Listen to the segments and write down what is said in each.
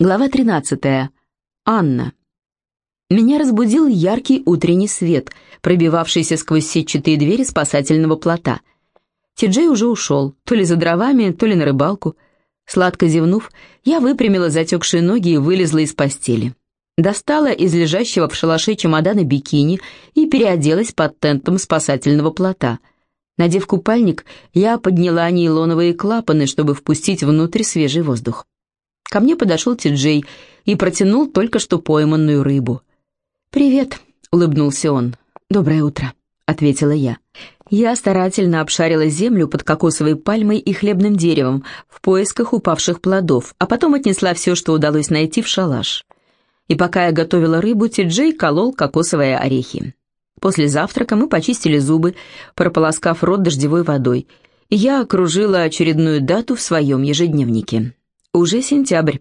Глава 13. Анна. Меня разбудил яркий утренний свет, пробивавшийся сквозь сетчатые двери спасательного плота. Тиджей уже ушел, то ли за дровами, то ли на рыбалку. Сладко зевнув, я выпрямила затекшие ноги и вылезла из постели. Достала из лежащего в шалаше чемодана бикини и переоделась под тентом спасательного плота. Надев купальник, я подняла нейлоновые клапаны, чтобы впустить внутрь свежий воздух. Ко мне подошел Ти-Джей и протянул только что пойманную рыбу. «Привет», — улыбнулся он. «Доброе утро», — ответила я. Я старательно обшарила землю под кокосовой пальмой и хлебным деревом в поисках упавших плодов, а потом отнесла все, что удалось найти, в шалаш. И пока я готовила рыбу, Ти-Джей колол кокосовые орехи. После завтрака мы почистили зубы, прополоскав рот дождевой водой, я окружила очередную дату в своем ежедневнике. Уже сентябрь.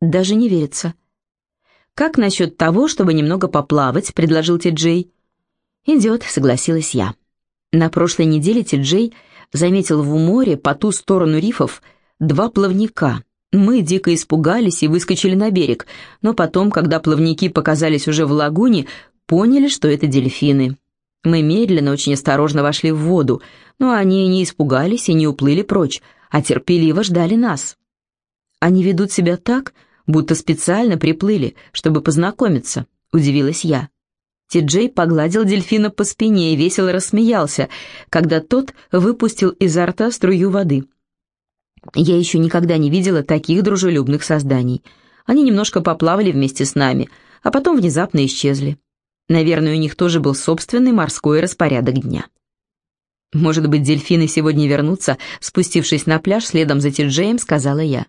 Даже не верится. «Как насчет того, чтобы немного поплавать?» — предложил Ти-Джей. «Идет», — согласилась я. На прошлой неделе Ти-Джей заметил в море по ту сторону рифов два плавника. Мы дико испугались и выскочили на берег, но потом, когда плавники показались уже в лагуне, поняли, что это дельфины. Мы медленно, очень осторожно вошли в воду, но они не испугались и не уплыли прочь, а терпеливо ждали нас. Они ведут себя так, будто специально приплыли, чтобы познакомиться», — удивилась я. Ти-Джей погладил дельфина по спине и весело рассмеялся, когда тот выпустил изо рта струю воды. Я еще никогда не видела таких дружелюбных созданий. Они немножко поплавали вместе с нами, а потом внезапно исчезли. Наверное, у них тоже был собственный морской распорядок дня. «Может быть, дельфины сегодня вернутся?» Спустившись на пляж следом за Ти-Джеем, сказала я.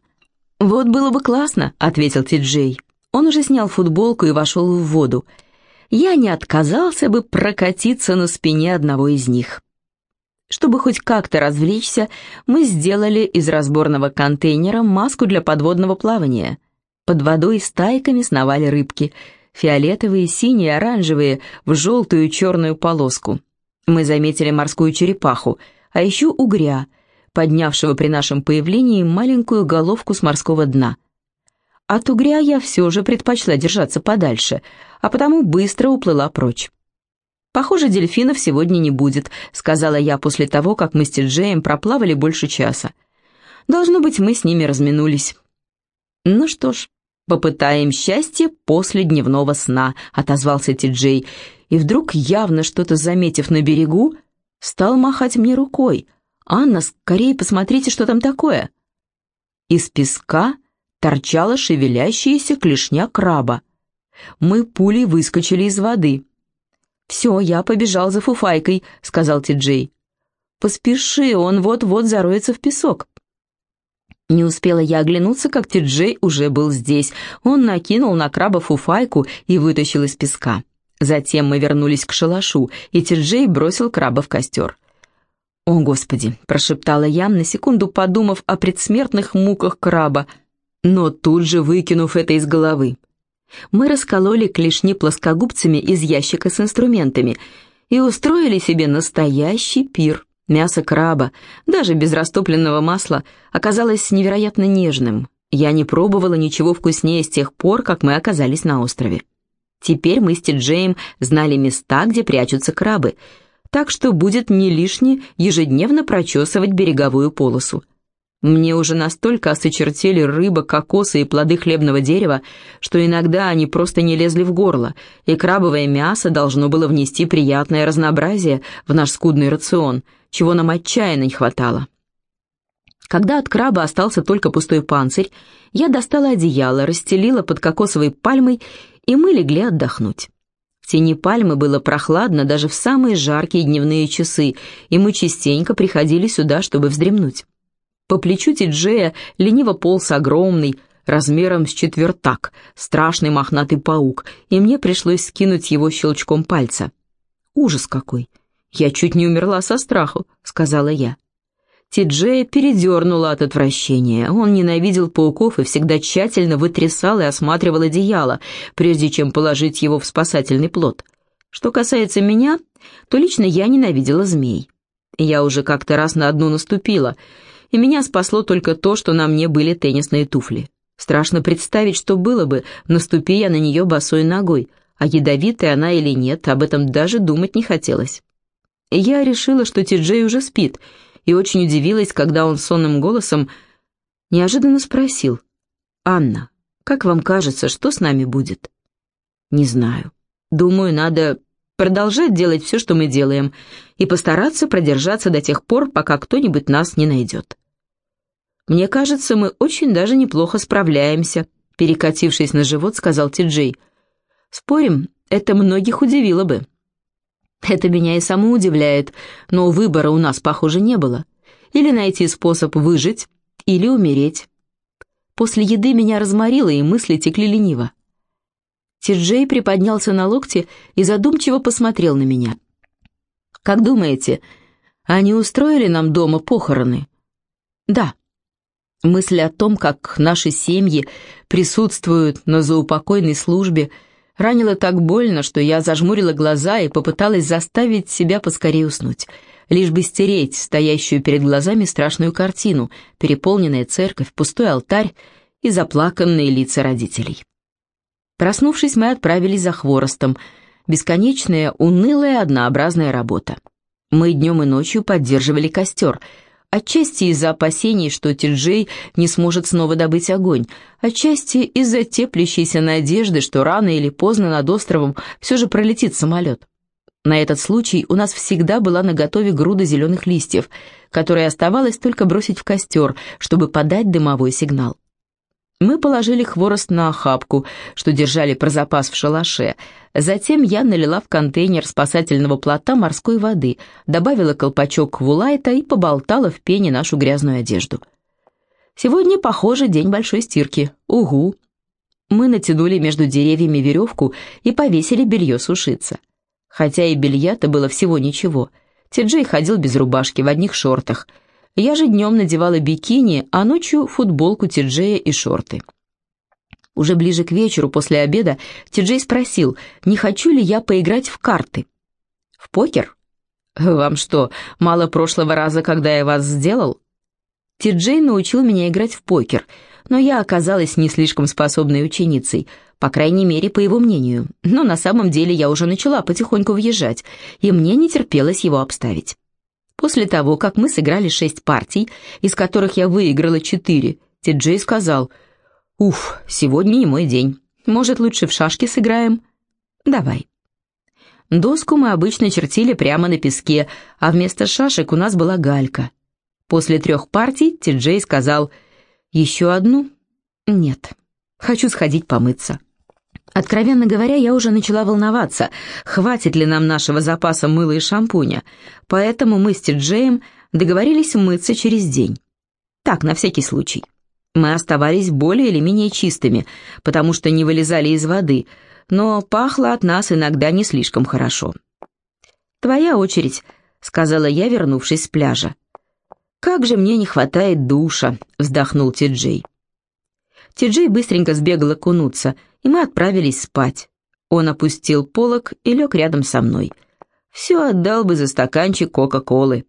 «Вот было бы классно», — ответил Ти-Джей. Он уже снял футболку и вошел в воду. «Я не отказался бы прокатиться на спине одного из них». Чтобы хоть как-то развлечься, мы сделали из разборного контейнера маску для подводного плавания. Под водой стайками сновали рыбки, фиолетовые, синие, оранжевые, в желтую и черную полоску. Мы заметили морскую черепаху, а еще угря — поднявшего при нашем появлении маленькую головку с морского дна. От угря я все же предпочла держаться подальше, а потому быстро уплыла прочь. «Похоже, дельфинов сегодня не будет», — сказала я после того, как мы с Тиджеем проплавали больше часа. «Должно быть, мы с ними разминулись». «Ну что ж, попытаем счастье после дневного сна», — отозвался Тиджей, и вдруг, явно что-то заметив на берегу, стал махать мне рукой — «Анна, скорее посмотрите, что там такое!» Из песка торчала шевелящаяся клешня краба. Мы пулей выскочили из воды. «Все, я побежал за фуфайкой», — сказал Ти-Джей. «Поспеши, он вот-вот зароется в песок». Не успела я оглянуться, как Ти-Джей уже был здесь. Он накинул на краба фуфайку и вытащил из песка. Затем мы вернулись к шалашу, и Ти-Джей бросил краба в костер. «О, Господи!» – прошептала я, на секунду подумав о предсмертных муках краба, но тут же выкинув это из головы. Мы раскололи клешни плоскогубцами из ящика с инструментами и устроили себе настоящий пир. Мясо краба, даже без растопленного масла, оказалось невероятно нежным. Я не пробовала ничего вкуснее с тех пор, как мы оказались на острове. Теперь мы с Тиджеем знали места, где прячутся крабы – так что будет не лишне ежедневно прочесывать береговую полосу. Мне уже настолько осочертели рыба, кокосы и плоды хлебного дерева, что иногда они просто не лезли в горло, и крабовое мясо должно было внести приятное разнообразие в наш скудный рацион, чего нам отчаянно не хватало. Когда от краба остался только пустой панцирь, я достала одеяло, расстелила под кокосовой пальмой, и мы легли отдохнуть тени пальмы было прохладно даже в самые жаркие дневные часы, и мы частенько приходили сюда, чтобы вздремнуть. По плечу Тиджея лениво полз огромный, размером с четвертак, страшный мохнатый паук, и мне пришлось скинуть его щелчком пальца. «Ужас какой! Я чуть не умерла со страху», — сказала я. Ти-Джея от отвращения. Он ненавидел пауков и всегда тщательно вытрясал и осматривал одеяло, прежде чем положить его в спасательный плод. Что касается меня, то лично я ненавидела змей. Я уже как-то раз на одну наступила, и меня спасло только то, что на мне были теннисные туфли. Страшно представить, что было бы, наступи я на нее босой ногой, а ядовитая она или нет, об этом даже думать не хотелось. Я решила, что Ти-Джей уже спит, и очень удивилась, когда он сонным голосом неожиданно спросил, «Анна, как вам кажется, что с нами будет?» «Не знаю. Думаю, надо продолжать делать все, что мы делаем, и постараться продержаться до тех пор, пока кто-нибудь нас не найдет. Мне кажется, мы очень даже неплохо справляемся», перекатившись на живот, сказал Ти-Джей. «Спорим, это многих удивило бы». Это меня и само удивляет, но выбора у нас, похоже, не было. Или найти способ выжить, или умереть. После еды меня разморило, и мысли текли лениво. Тиджей приподнялся на локте и задумчиво посмотрел на меня. «Как думаете, они устроили нам дома похороны?» «Да». Мысль о том, как наши семьи присутствуют на заупокойной службе – Ранило так больно, что я зажмурила глаза и попыталась заставить себя поскорее уснуть, лишь бы стереть стоящую перед глазами страшную картину, переполненная церковь, пустой алтарь и заплаканные лица родителей. Проснувшись, мы отправились за хворостом. Бесконечная, унылая, однообразная работа. Мы днем и ночью поддерживали костер — Отчасти из-за опасений, что Тиджей не сможет снова добыть огонь, отчасти из-за теплящейся надежды, что рано или поздно над островом все же пролетит самолет. На этот случай у нас всегда была наготове груда зеленых листьев, которые оставалось только бросить в костер, чтобы подать дымовой сигнал. Мы положили хворост на охапку, что держали про запас в шалаше. Затем я налила в контейнер спасательного плота морской воды, добавила колпачок вулайта и поболтала в пене нашу грязную одежду. Сегодня, похоже, день большой стирки. Угу. Мы натянули между деревьями веревку и повесили белье сушиться. Хотя и белья-то было всего ничего. Тиджей ходил без рубашки, в одних шортах – я же днем надевала бикини, а ночью футболку Тиджея и шорты. Уже ближе к вечеру после обеда Тиджей спросил, не хочу ли я поиграть в карты. «В покер? Вам что, мало прошлого раза, когда я вас сделал?» Тиджей научил меня играть в покер, но я оказалась не слишком способной ученицей, по крайней мере, по его мнению. Но на самом деле я уже начала потихоньку въезжать, и мне не терпелось его обставить. После того, как мы сыграли шесть партий, из которых я выиграла четыре, Ти-Джей сказал, «Уф, сегодня не мой день. Может, лучше в шашки сыграем?» «Давай». Доску мы обычно чертили прямо на песке, а вместо шашек у нас была галька. После трех партий Ти-Джей сказал, «Еще одну?» «Нет, хочу сходить помыться». Откровенно говоря, я уже начала волноваться, хватит ли нам нашего запаса мыла и шампуня, поэтому мы с Тиджеем договорились мыться через день. Так, на всякий случай. Мы оставались более или менее чистыми, потому что не вылезали из воды, но пахло от нас иногда не слишком хорошо. «Твоя очередь», — сказала я, вернувшись с пляжа. «Как же мне не хватает душа», — вздохнул Ти-Джей. Ти-Джей быстренько сбегал окунуться — и мы отправились спать. Он опустил полог и лег рядом со мной. Все отдал бы за стаканчик Кока-Колы.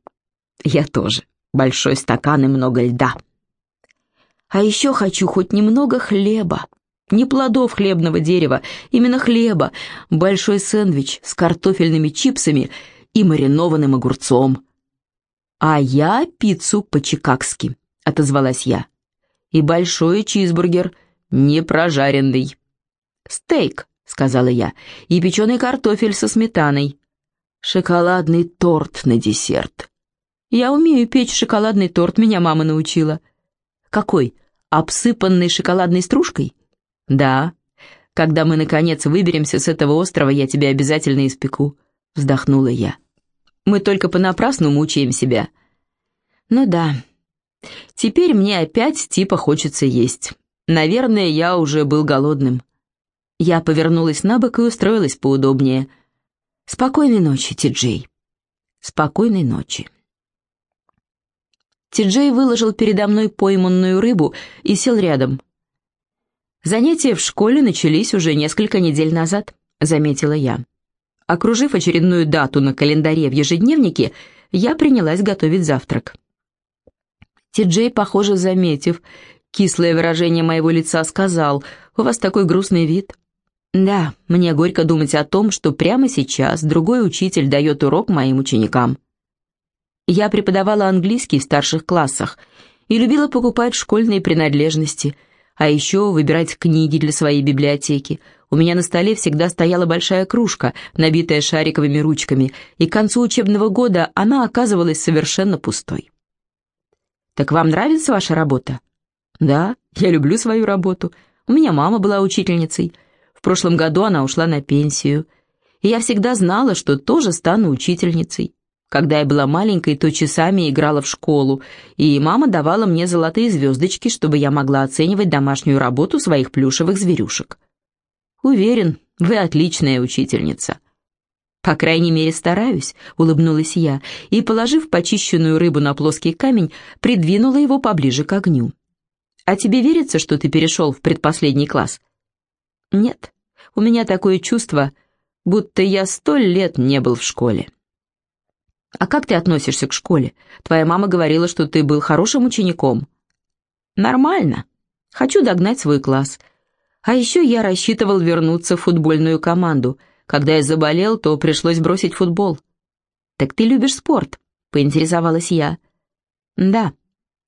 Я тоже. Большой стакан и много льда. А еще хочу хоть немного хлеба. Не плодов хлебного дерева, именно хлеба. Большой сэндвич с картофельными чипсами и маринованным огурцом. «А я пиццу по-чикагски», — отозвалась я. «И большой чизбургер, не прожаренный». «Стейк», — сказала я, — «и печеный картофель со сметаной». «Шоколадный торт на десерт». «Я умею печь шоколадный торт, меня мама научила». «Какой? Обсыпанный шоколадной стружкой?» «Да. Когда мы, наконец, выберемся с этого острова, я тебя обязательно испеку», — вздохнула я. «Мы только понапрасну мучаем себя». «Ну да. Теперь мне опять типа хочется есть. Наверное, я уже был голодным». Я повернулась на бок и устроилась поудобнее. «Спокойной ночи, Ти-Джей». «Спокойной ночи». Ти-Джей выложил передо мной пойманную рыбу и сел рядом. «Занятия в школе начались уже несколько недель назад», — заметила я. Окружив очередную дату на календаре в ежедневнике, я принялась готовить завтрак. Ти-Джей, похоже, заметив, кислое выражение моего лица, сказал, «У вас такой грустный вид». Да, мне горько думать о том, что прямо сейчас другой учитель дает урок моим ученикам. Я преподавала английский в старших классах и любила покупать школьные принадлежности, а еще выбирать книги для своей библиотеки. У меня на столе всегда стояла большая кружка, набитая шариковыми ручками, и к концу учебного года она оказывалась совершенно пустой. «Так вам нравится ваша работа?» «Да, я люблю свою работу. У меня мама была учительницей. В прошлом году она ушла на пенсию. И я всегда знала, что тоже стану учительницей. Когда я была маленькой, то часами играла в школу, и мама давала мне золотые звездочки, чтобы я могла оценивать домашнюю работу своих плюшевых зверюшек. Уверен, вы отличная учительница. По крайней мере, стараюсь, улыбнулась я, и, положив почищенную рыбу на плоский камень, придвинула его поближе к огню. А тебе верится, что ты перешел в предпоследний класс? Нет, у меня такое чувство, будто я сто лет не был в школе. «А как ты относишься к школе? Твоя мама говорила, что ты был хорошим учеником». «Нормально. Хочу догнать свой класс. А еще я рассчитывал вернуться в футбольную команду. Когда я заболел, то пришлось бросить футбол». «Так ты любишь спорт?» — поинтересовалась я. «Да,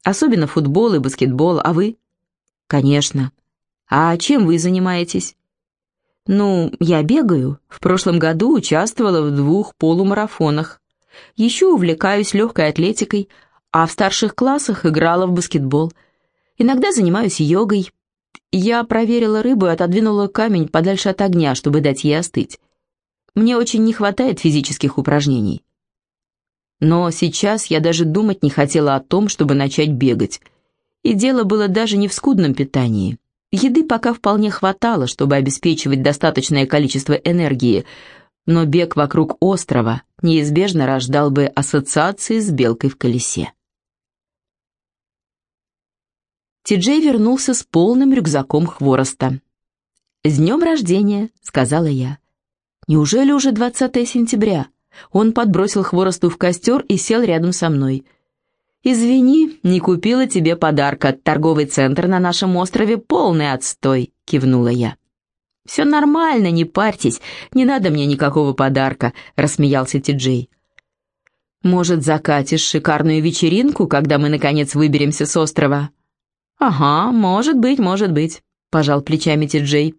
особенно футбол и баскетбол, а вы?» «Конечно. А чем вы занимаетесь?» «Ну, я бегаю. В прошлом году участвовала в двух полумарафонах. Еще увлекаюсь легкой атлетикой, а в старших классах играла в баскетбол. Иногда занимаюсь йогой. Я проверила рыбу и отодвинула камень подальше от огня, чтобы дать ей остыть. Мне очень не хватает физических упражнений. Но сейчас я даже думать не хотела о том, чтобы начать бегать. И дело было даже не в скудном питании. Еды пока вполне хватало, чтобы обеспечивать достаточное количество энергии, но бег вокруг острова неизбежно рождал бы ассоциации с белкой в колесе. Ти-Джей вернулся с полным рюкзаком хвороста. «С днем рождения!» — сказала я. «Неужели уже 20 сентября?» Он подбросил хворосту в костер и сел рядом со мной. «Извини, не купила тебе подарка. Торговый центр на нашем острове полный отстой», — кивнула я. «Все нормально, не парьтесь, не надо мне никакого подарка», — рассмеялся Ти-Джей. «Может, закатишь шикарную вечеринку, когда мы, наконец, выберемся с острова?» «Ага, может быть, может быть», — пожал плечами Ти-Джей.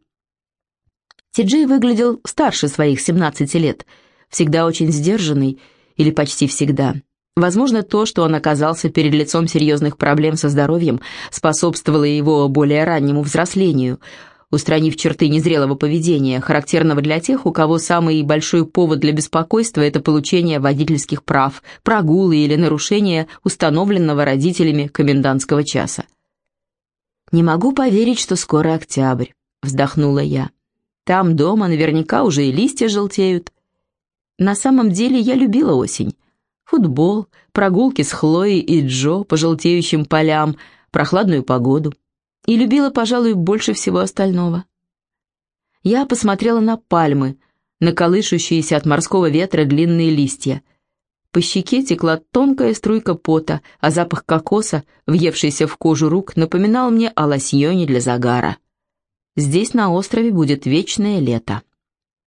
Выглядел старше своих 17 лет, всегда очень сдержанный, или почти всегда. Возможно, то, что он оказался перед лицом серьезных проблем со здоровьем, способствовало его более раннему взрослению — устранив черты незрелого поведения, характерного для тех, у кого самый большой повод для беспокойства – это получение водительских прав, прогулы или нарушение установленного родителями комендантского часа. «Не могу поверить, что скоро октябрь», – вздохнула я. «Там дома наверняка уже и листья желтеют». На самом деле я любила осень. Футбол, прогулки с Хлоей и Джо по желтеющим полям, прохладную погоду – и любила, пожалуй, больше всего остального. Я посмотрела на пальмы, на колышущиеся от морского ветра длинные листья. По щеке текла тонкая струйка пота, а запах кокоса, въевшийся в кожу рук, напоминал мне о лосьоне для загара. Здесь, на острове, будет вечное лето.